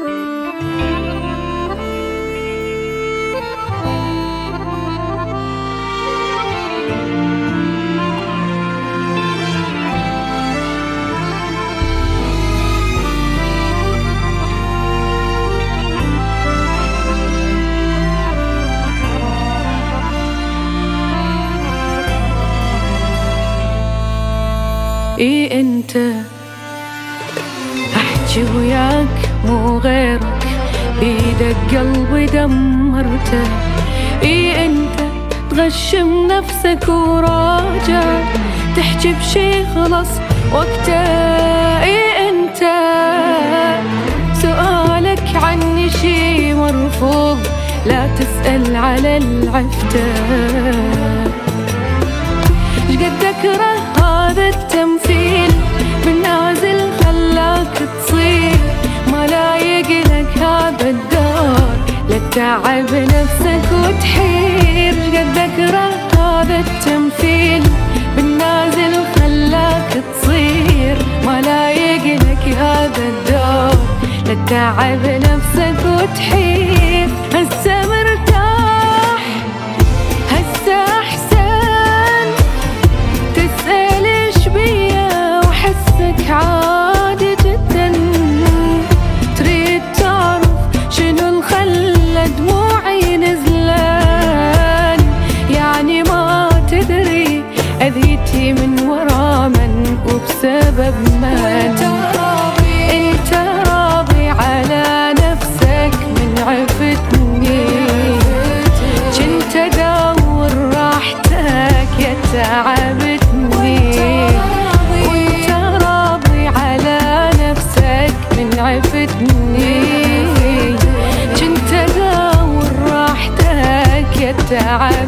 اي أنت؟ أحكي وياك. مو غيرك بيدك قلبي دمرته. إي أنت تغشم نفسك وراجع تحكي بشي خلص وقته. إي أنت سؤالك عني شي مرفوض لا تسأل على العفتة. شقد اكره هذا التمثيل؟ تتعب نفسك وتحير هسه مرتاح. راحتك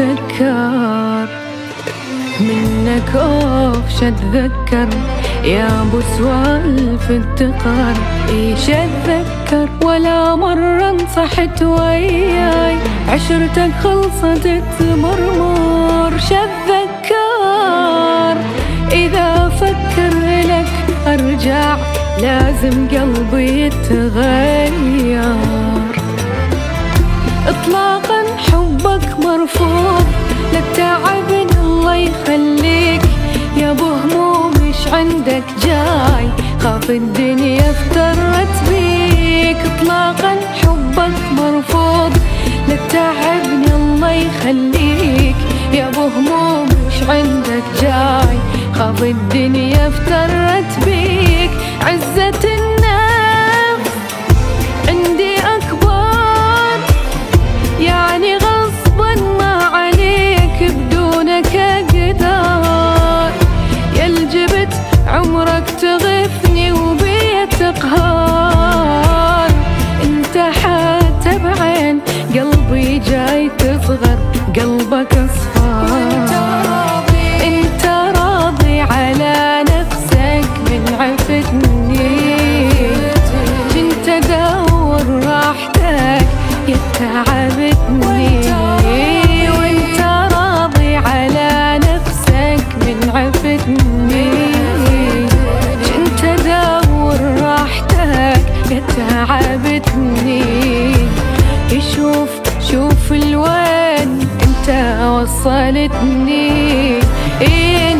شتذكر منك اوف شتذكر يا ابو سوالف التقر. إيش أتذكر؟ ولا مرة نصحت وياي. عشرتك خلصت تمرمر. شتذكر إذا أفكر لك أرجع. لازم قلبي يتغير. اطلاقا حبك مرفوض لا تعبني الله يخليك. يا أبو هموم إيش عندك جاي؟ خاف الدنيا افترت بيك. اطلاقا حبك مرفوض لا تعبني الله يخليك. يا أبو هموم إيش عندك جاي؟ خاف الدنيا افترت بيك. عزة بعين قلبي جاي تصغر قلبك اصفر. انت راضي على نفسك من عفتني. انت راحتك تعبتني. وانت راضي على نفسك من عفتني. كنت ادور راحتك يا تعبتني. يشوف شوف الواد انت وصلتني. إيه